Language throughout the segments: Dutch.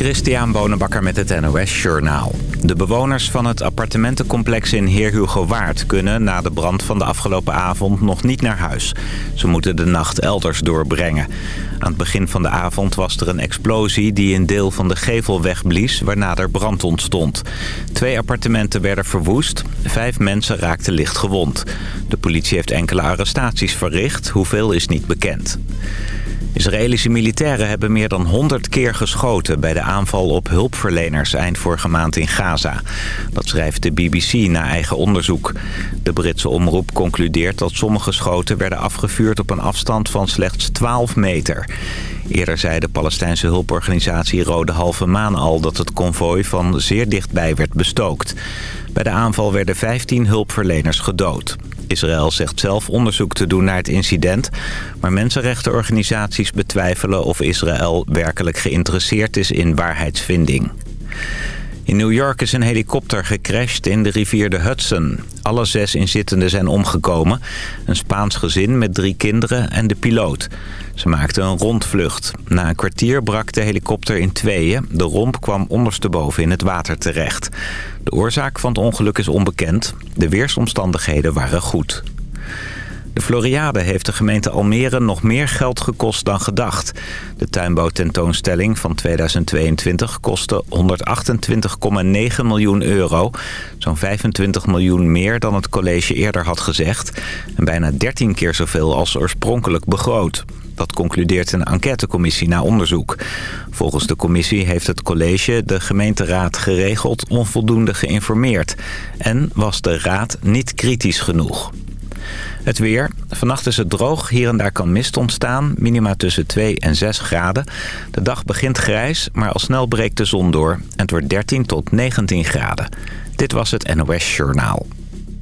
Christian Bonenbakker met het NOS Journaal. De bewoners van het appartementencomplex in Heer Hugo Waard... kunnen na de brand van de afgelopen avond nog niet naar huis. Ze moeten de nacht elders doorbrengen. Aan het begin van de avond was er een explosie... die een deel van de gevel wegblies, waarna er brand ontstond. Twee appartementen werden verwoest. Vijf mensen raakten licht gewond. De politie heeft enkele arrestaties verricht. Hoeveel is niet bekend. Israëlische militairen hebben meer dan 100 keer geschoten... bij de aanval op hulpverleners eind vorige maand in Gaza. Dat schrijft de BBC na eigen onderzoek. De Britse omroep concludeert dat sommige schoten werden afgevuurd... op een afstand van slechts 12 meter. Eerder zei de Palestijnse hulporganisatie Rode Halve Maan al... dat het konvooi van zeer dichtbij werd bestookt. Bij de aanval werden 15 hulpverleners gedood. Israël zegt zelf onderzoek te doen naar het incident... maar mensenrechtenorganisaties betwijfelen of Israël werkelijk geïnteresseerd is in waarheidsvinding. In New York is een helikopter gecrashed in de rivier de Hudson. Alle zes inzittenden zijn omgekomen. Een Spaans gezin met drie kinderen en de piloot. Ze maakten een rondvlucht. Na een kwartier brak de helikopter in tweeën. De romp kwam ondersteboven in het water terecht. De oorzaak van het ongeluk is onbekend. De weersomstandigheden waren goed. De Floriade heeft de gemeente Almere nog meer geld gekost dan gedacht. De tuinbouwtentoonstelling van 2022 kostte 128,9 miljoen euro. Zo'n 25 miljoen meer dan het college eerder had gezegd. En bijna 13 keer zoveel als oorspronkelijk begroot. Dat concludeert een enquêtecommissie na onderzoek. Volgens de commissie heeft het college de gemeenteraad geregeld onvoldoende geïnformeerd. En was de raad niet kritisch genoeg. Het weer. Vannacht is het droog. Hier en daar kan mist ontstaan. Minima tussen 2 en 6 graden. De dag begint grijs, maar al snel breekt de zon door. En het wordt 13 tot 19 graden. Dit was het NOS Journaal.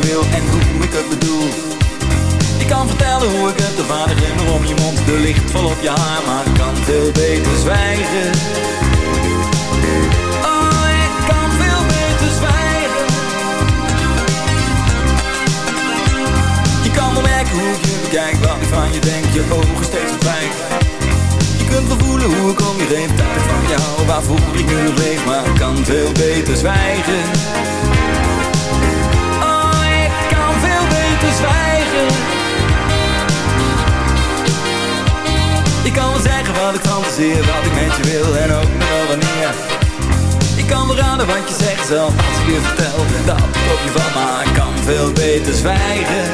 Wil en hoe ik het bedoel. Je kan vertellen hoe ik het, de vader om je mond De licht vol op je haar, maar ik kan veel beter zwijgen. Oh, ik kan veel beter zwijgen. Je kan wel merken hoe je bekijk, wat ik van je denk Je ogen steeds verdwijnt Je kunt wel voelen hoe ik om je heen tijd van jou Waarvoor ik nu leef, maar ik kan veel beter zwijgen zwijgen. Ik kan wel zeggen wat ik fantaseer, wat ik met je wil en ook nog wel wanneer. Ik kan wel raden wat je zegt zelf als ik je vertel Dat ik op je van, maar ik kan. Veel beter zwijgen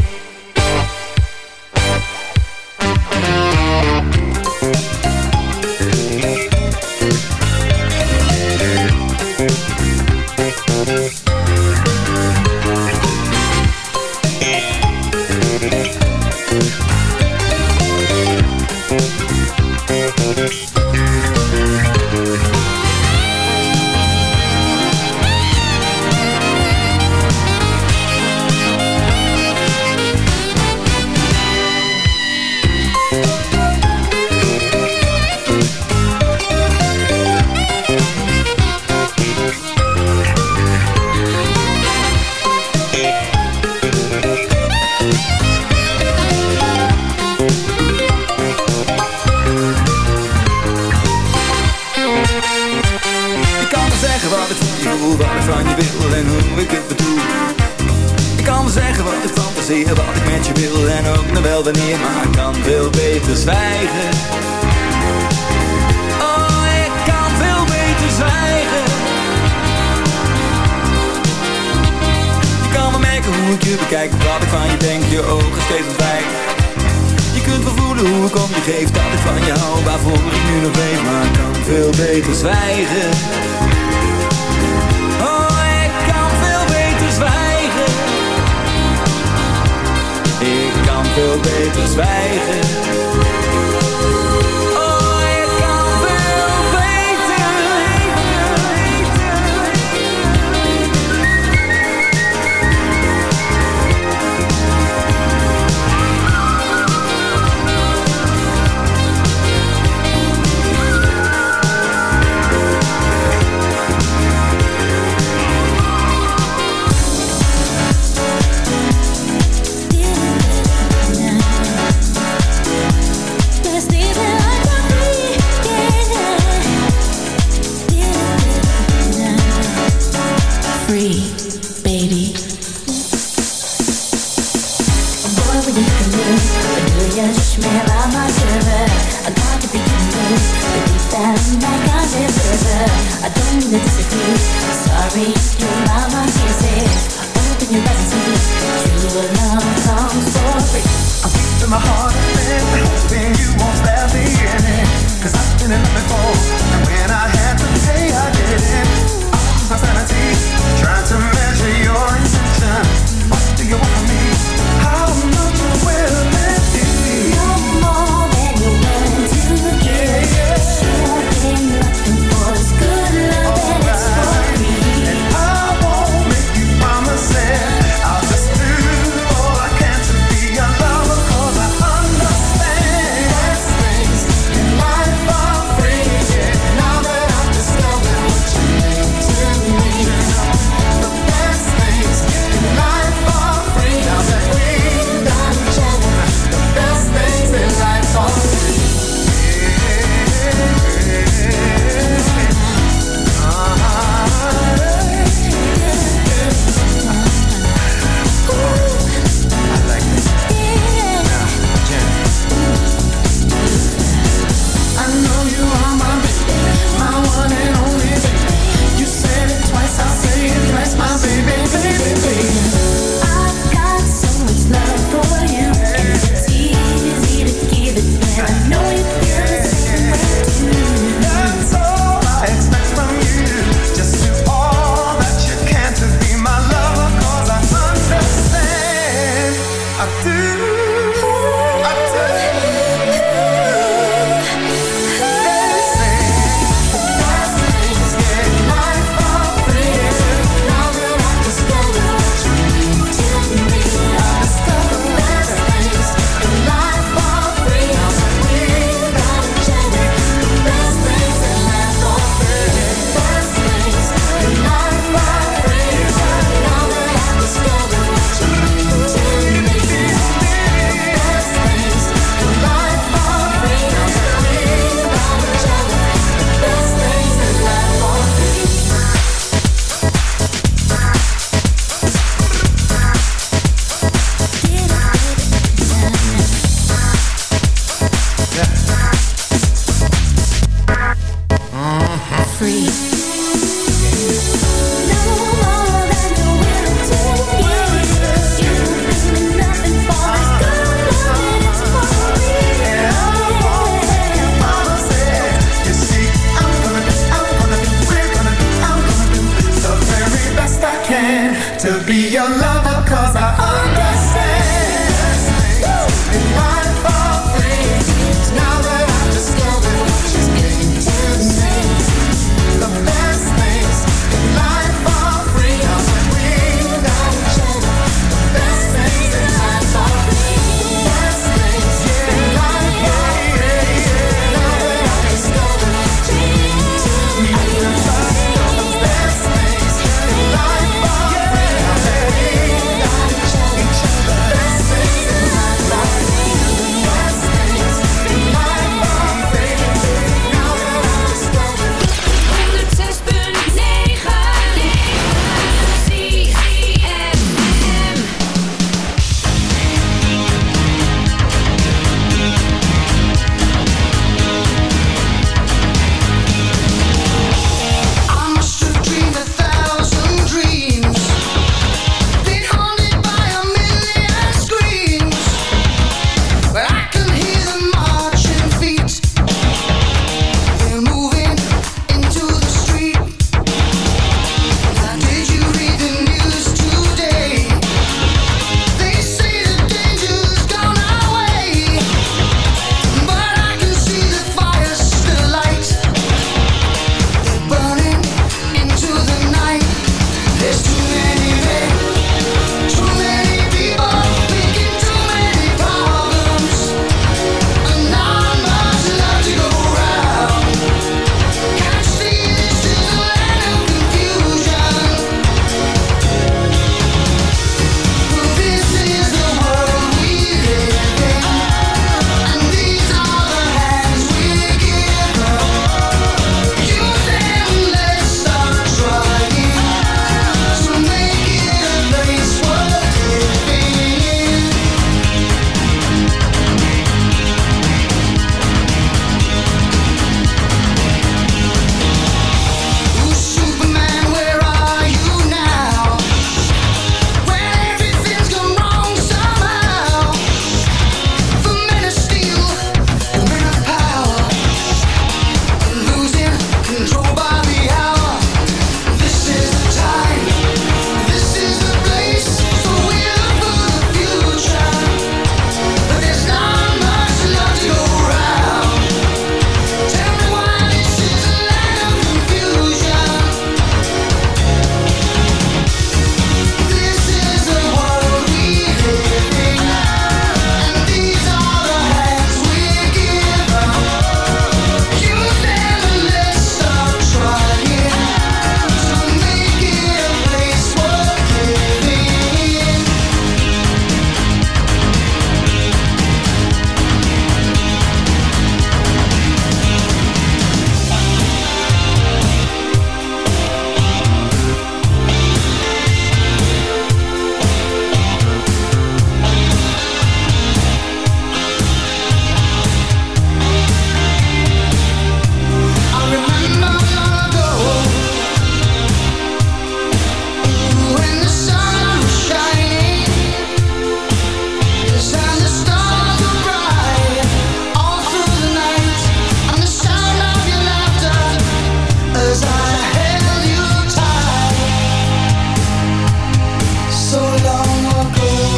zwijgen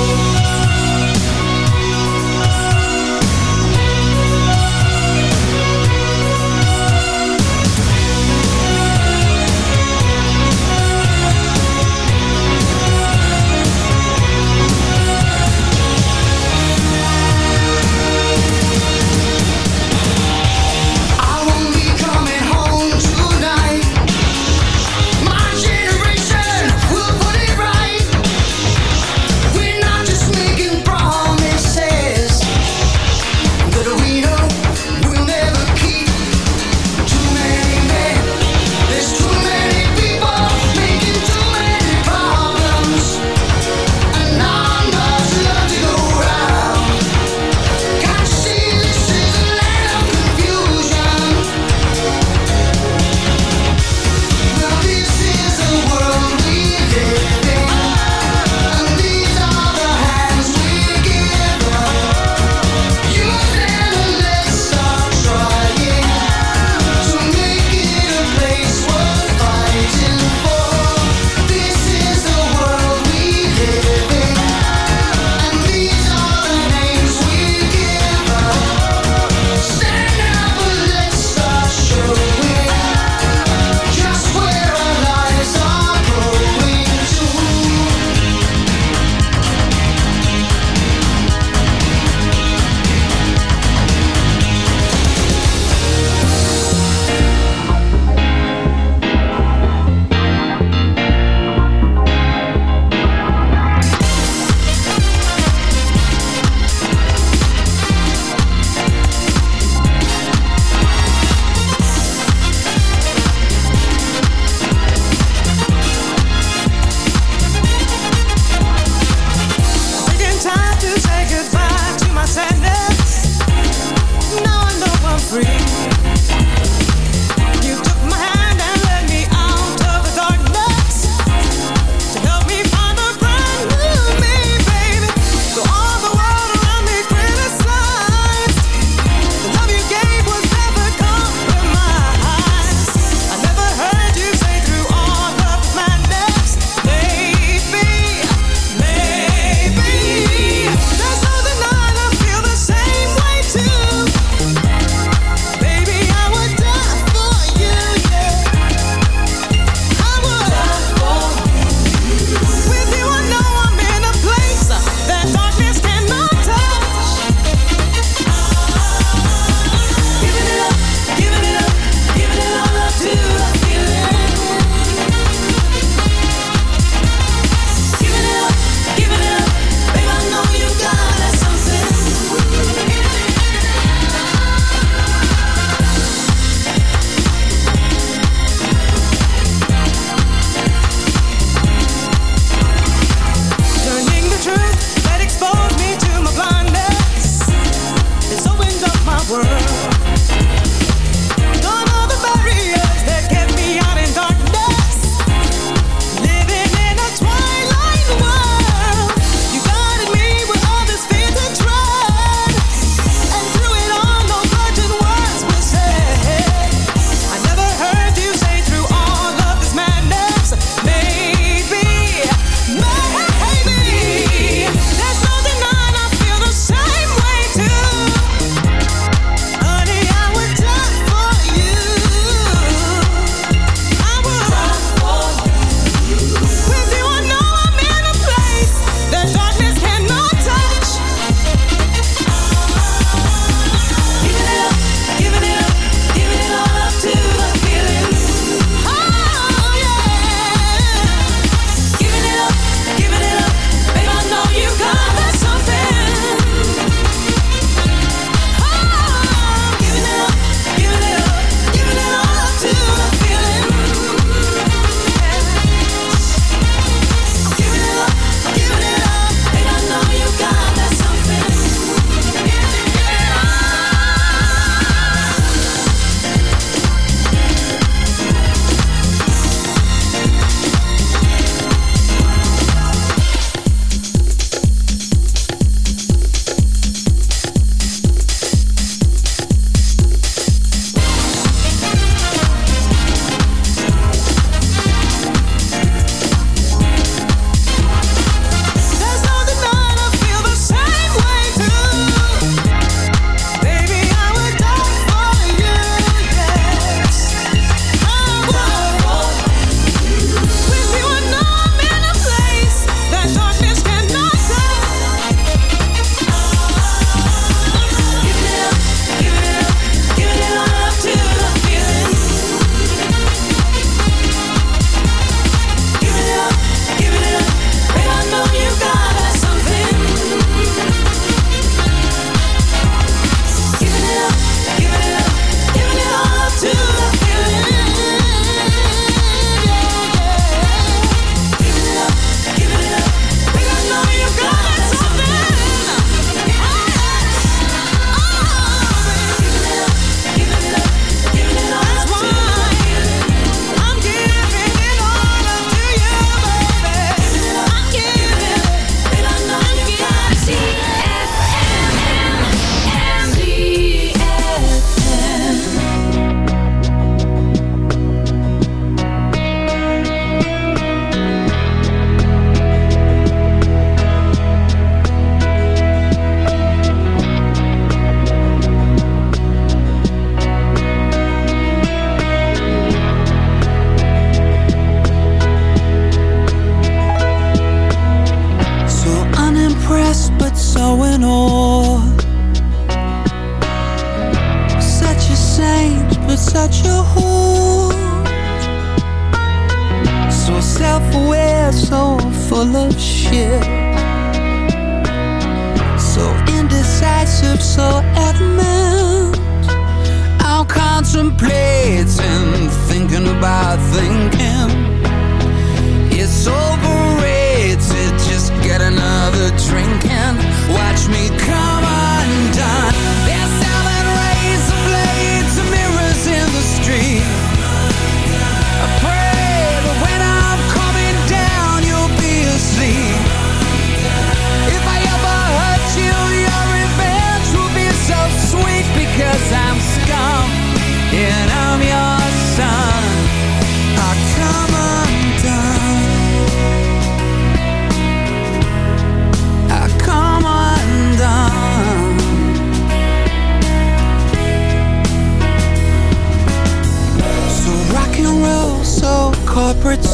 you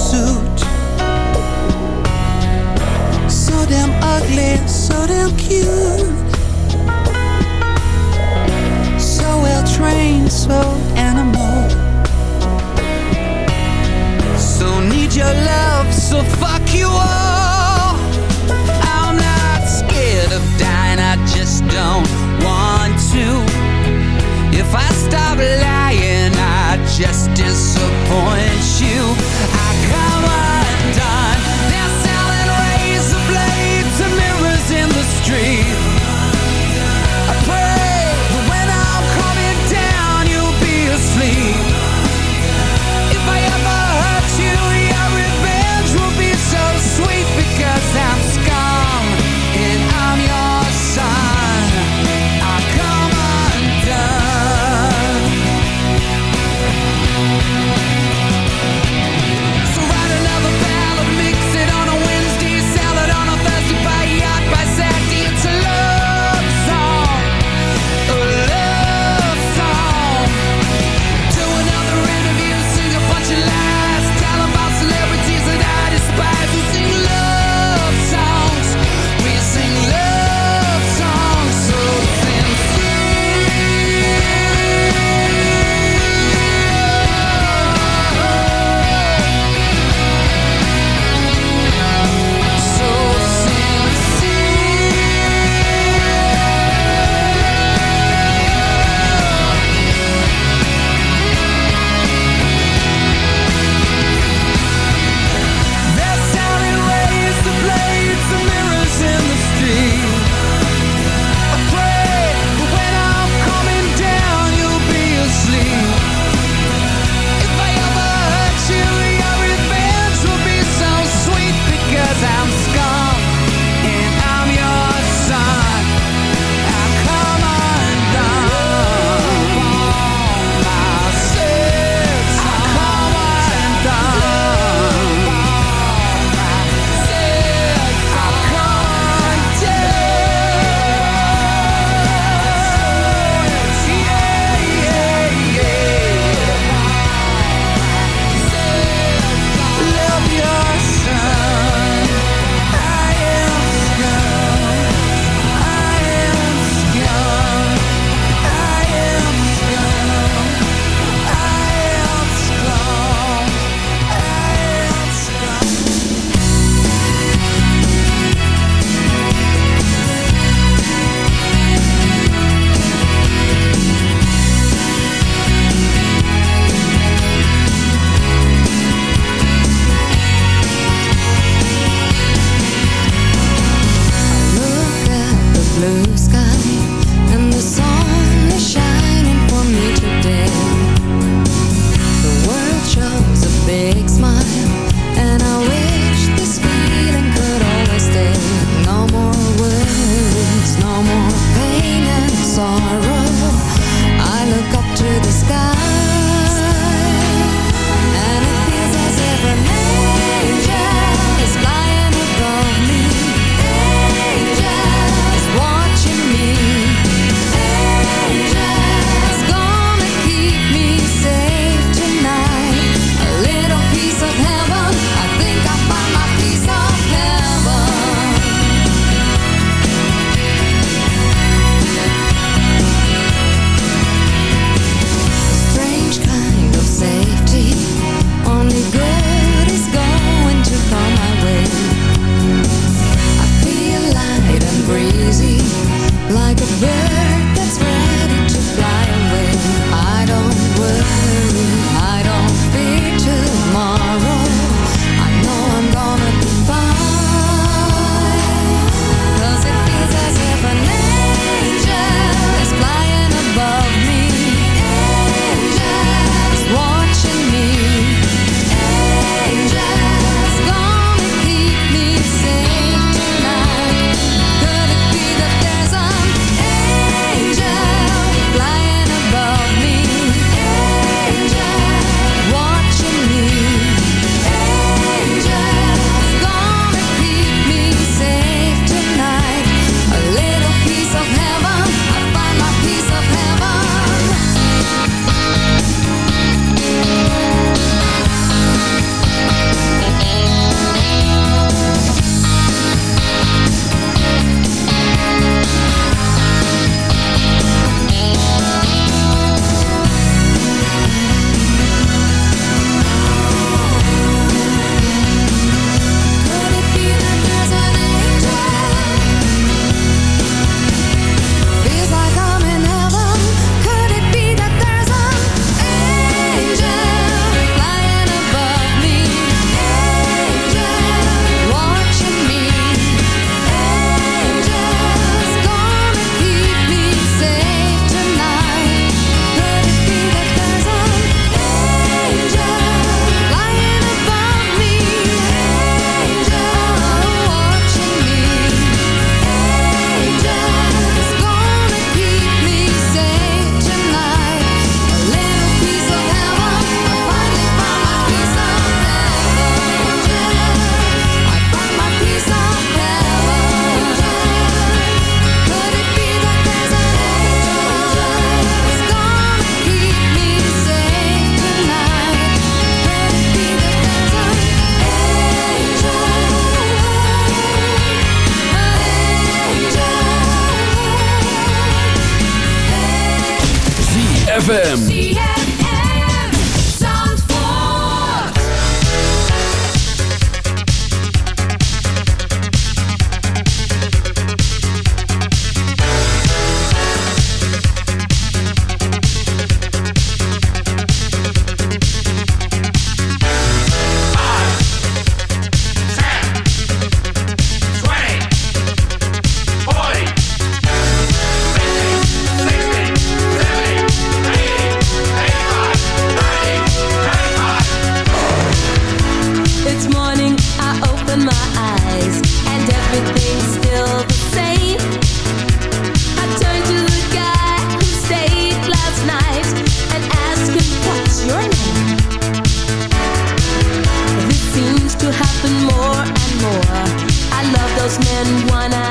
suit. So damn ugly, so damn cute. So well trained, so animal. So need your love, so fuck you all. I'm not scared of dying, I just don't want to. If I stop lying, I just disappoint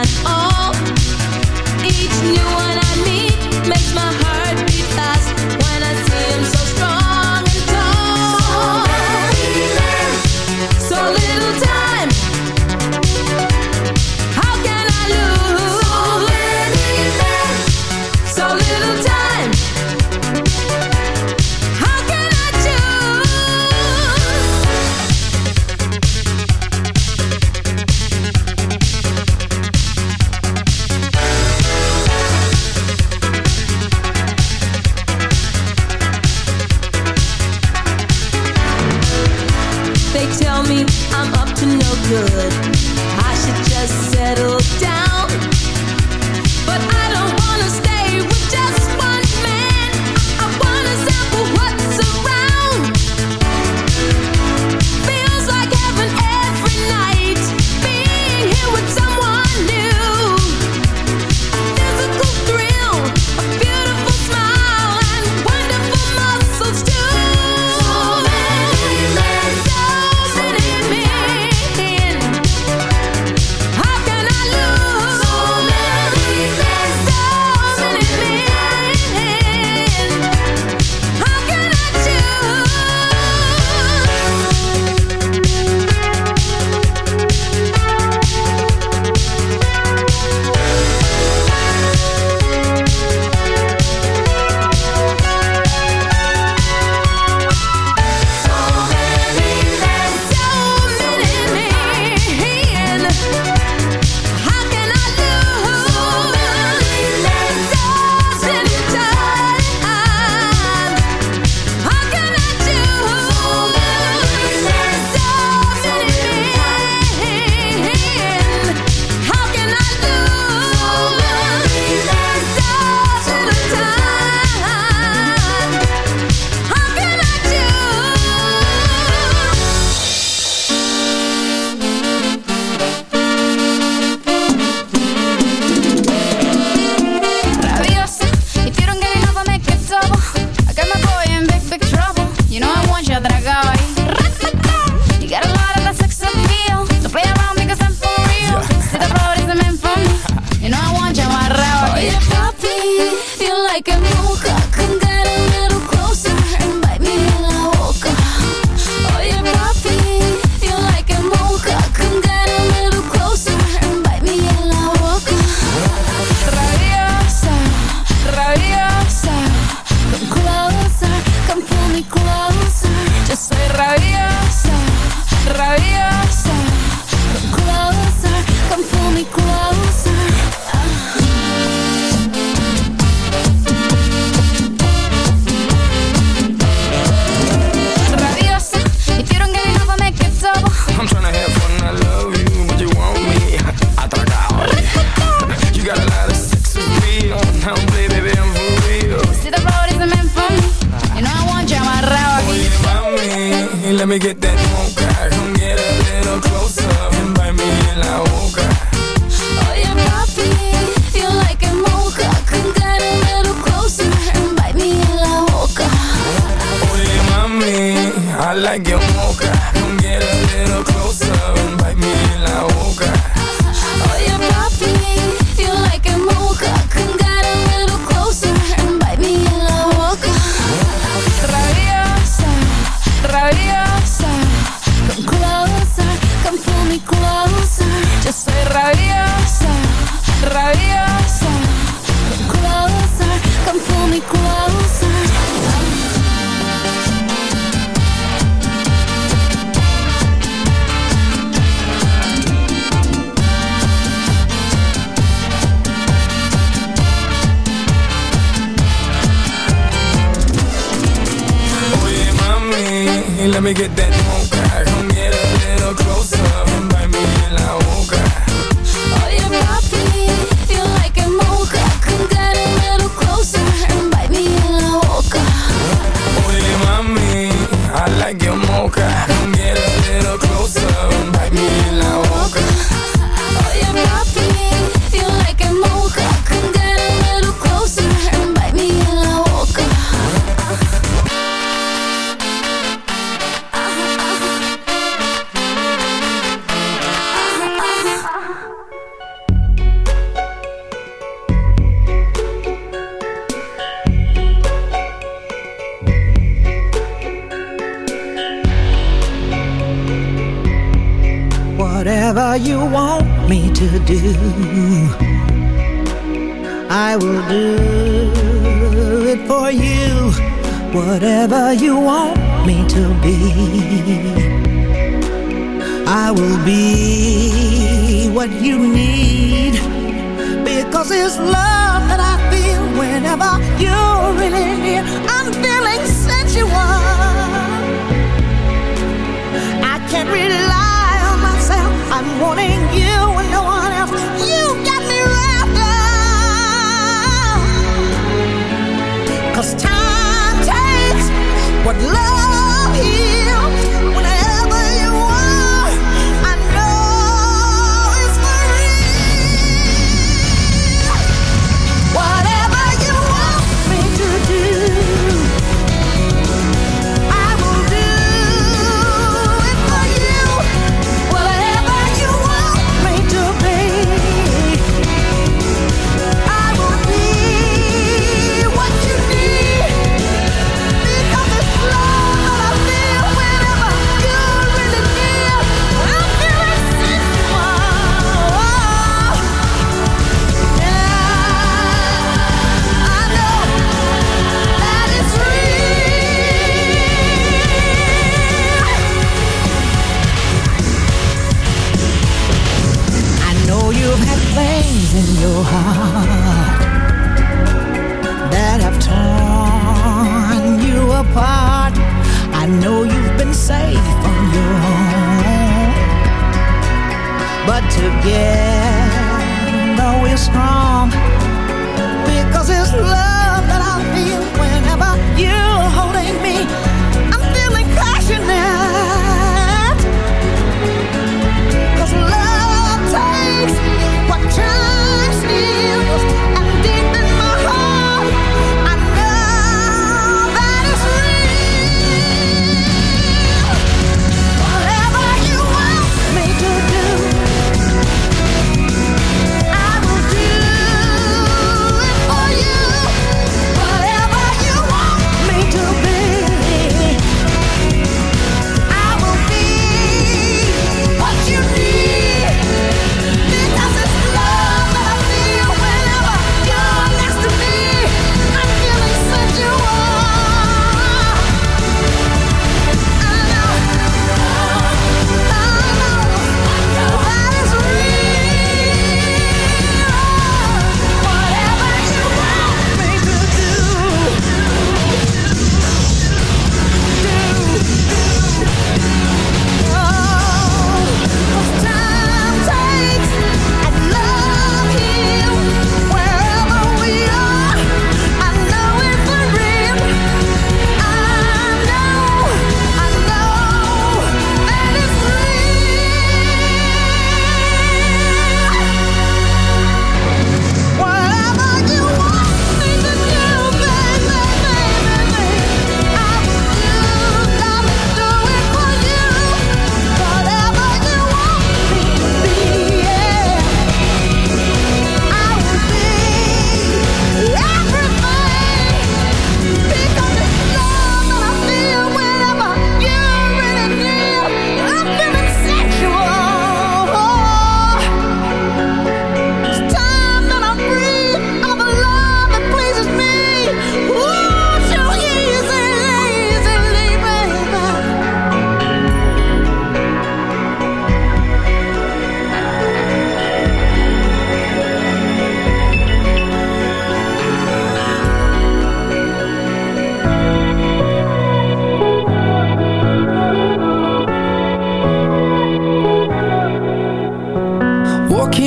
at all. Each new one.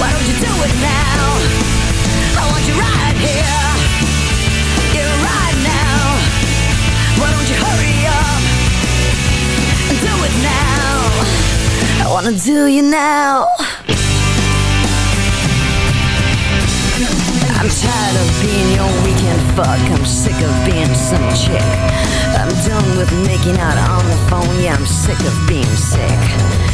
Why don't you do it now? I want you right here. Right now. Why don't you hurry up and do it now? I wanna do you now. I'm tired of being your weekend fuck. I'm sick of being some chick. I'm done with making out on the phone. Yeah, I'm sick of being sick.